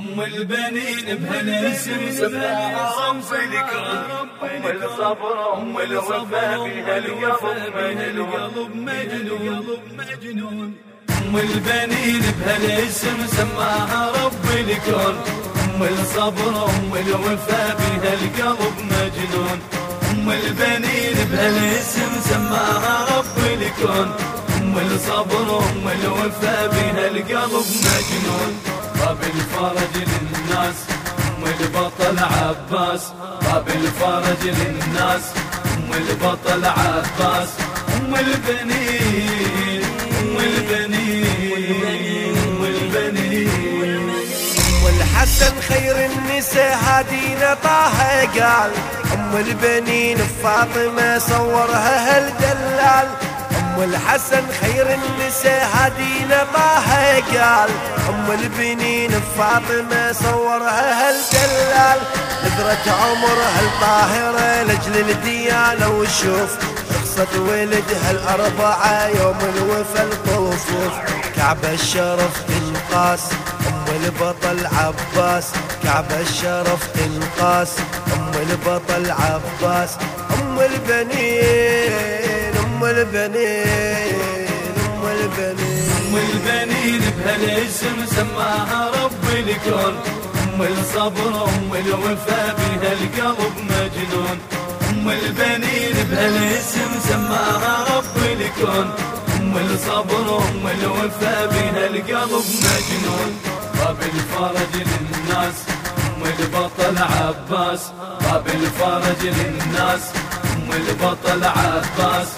أم البنين بهالاسم سماها رب الكون أم الصبر أم الوفا بها القلب مجنون. أم البنين بهالاسم سماها رب الكون. أم الصبر أم الوفا بها القلب مجنون. أم البنين بهالاسم سماها رب الكون. أم الصبر أم الوفا بها القلب مجنون. باب الفرج للناس ام البطل عباس. باب الفرج للناس ام البطل عباس. ام البنين ام البنين ام البنين والحسن خير النساء هادينا طه قال أم البنين فاطمه صورها هالدلال ام الحسن خير النساء هدينا طه قال. أم البنين فاطمة صورها هالدلال نذرة عمرها الطاهرة لجل الديانة وشوف رخصة ولدها الأربعة يوم الوفا الطفوف كعبة الشرف تنقاس أم البطل عباس. كعبة الشرف تنقاس أم البطل عباس. أم البنين. أم البنين أم البنين. أم البنين بهالاسم سماها رب الكون. أم الصبر أم الوفا بها القلب مجنون. أم البنين بهالاسم سماها رب الكون. أم الصبر أم الوفا بها القلب مجنون. باب الفرج للناس أم البطل عباس. باب الفرج للناس أم البطل عباس.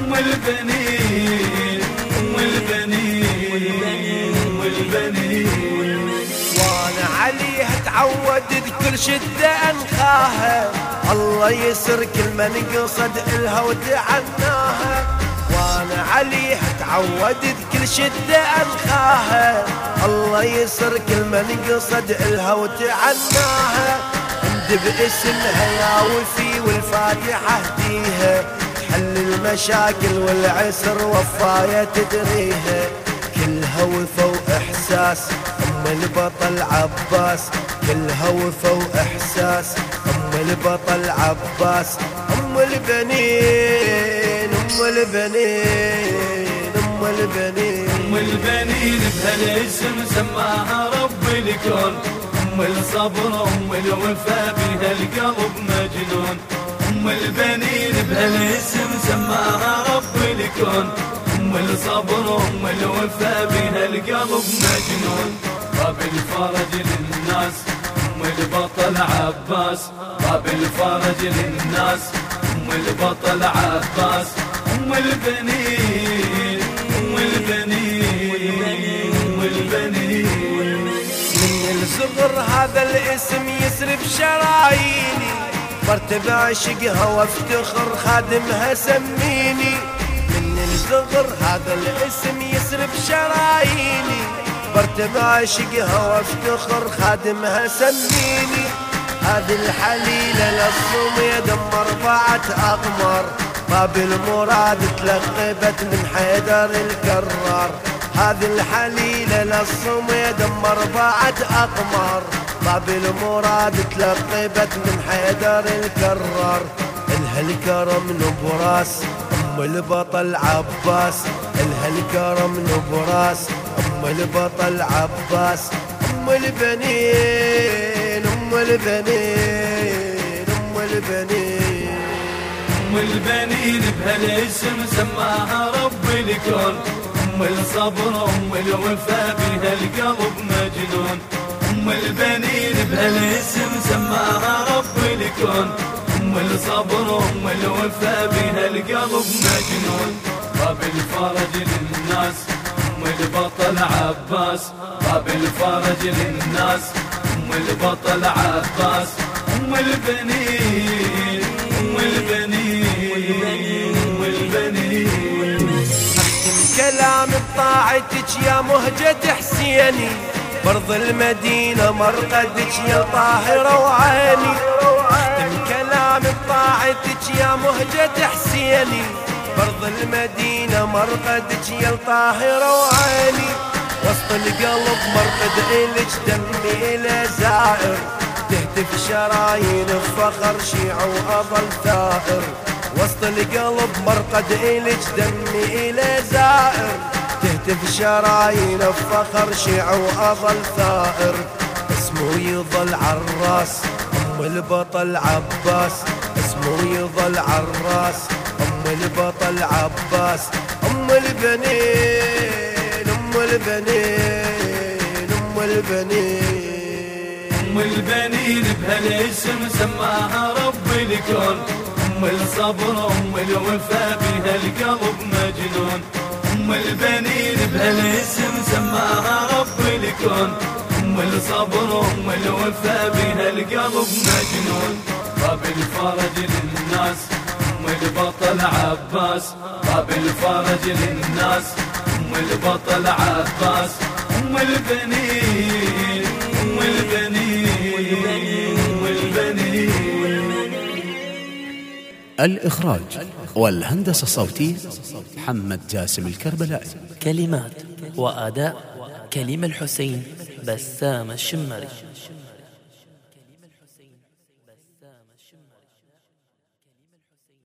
أم البنين أم البنين أم البنين. وأنا عليها تعودت كل شدة انخاها الله يسر كل من قصد إلها وتعناها وأنا عليها تعودت كل شدة انخاها الله يسر كل من قصد إلها وتعناها اند باسمها يا وفي والفاتحة اهديها. المشاكل والعسر وفاية تدريها. كلها وفا واحساس أم البطل عباس. كلها وفا واحساس أم البطل عباس. أم البنين أم البنين أم البنين. أم البنين بهالاسم سماها رب الكون. أم الصبر أم الوفا بها القلب مجنون. أم البنين بهالاسم سماها رب الكون. أم الصبر أم الوفا بها القلب مجنون. باب الفرج للناس أم البطل عباس. باب الفرج للناس أم البطل عباس. أم البنين أم البنين أم البنين. من الصغر هذا الاسم يسرب شراييني. برتب عشقها وافتخر خادمها سميني. من الصغر هذا الاسم يسرب شراييني برتب عشقها وافتخر خادمها سميني. هذه الحليلة للصميد ام اربعة اقمار باب المراد تلقبت من حيدر الكرار. هذه الحليلة للصميد ام اربعة اقمار باب المراد تلقبت من حيدر الكرار الها الكرم نبراس أم البطل عباس. الها الكرم نبراس أم البطل عباس. أم البنين أم البنين أم البنين. أم البنين بهالاسم سماها رب الكون. أم الصبر أم الوفا بها القلب مجنون. أم البنين بهالاسم سماها رب الكون. أم الصبر أم الوفا بها القلب مجنون. باب الفرج للناس أم البطل عباس. باب الفرج للناس أم البطل عباس. أم البنين أم البنين أم البنين. أختم كلام بطاعتك يا مهجة حسيني. برض المدينة مرقدك يا طاهرة وعيني. أختم كلام بطاعتك يا مهجة حسيني. برض المدينة مرقدك يا طاهرة وعيني. وسط القلب مرقد إلك دمي إلى زائر تهتف شرايين بفخر شيع وأظل ثائر. وسط القلب مرقد إلك دمي إلى زائر تهتف شرايين بفخر شيع وأظل ثائر. اسمه يظل عالراس أم البطل عباس. اسمه يظل عالراس أم البطل عباس. أم البنين أم البنين أم البنين. أم البنين بهالاسم سماها رب الكون. أم الصبر أم الوفا بها القلب مجنون. أم البنين بهالاسم سماها رب الكون. أم الصبر أم الوفا بها القلب مجنون. باب الفرج للناس أم البطل عباس. باب الفرج للناس أم البطل عباس. أم البنين أم البنين أم البنين. الإخراج والهندسة الصوتية محمد جاسم الكربلائي. كلمات وأداء كلمة الحسين بسام الشمري.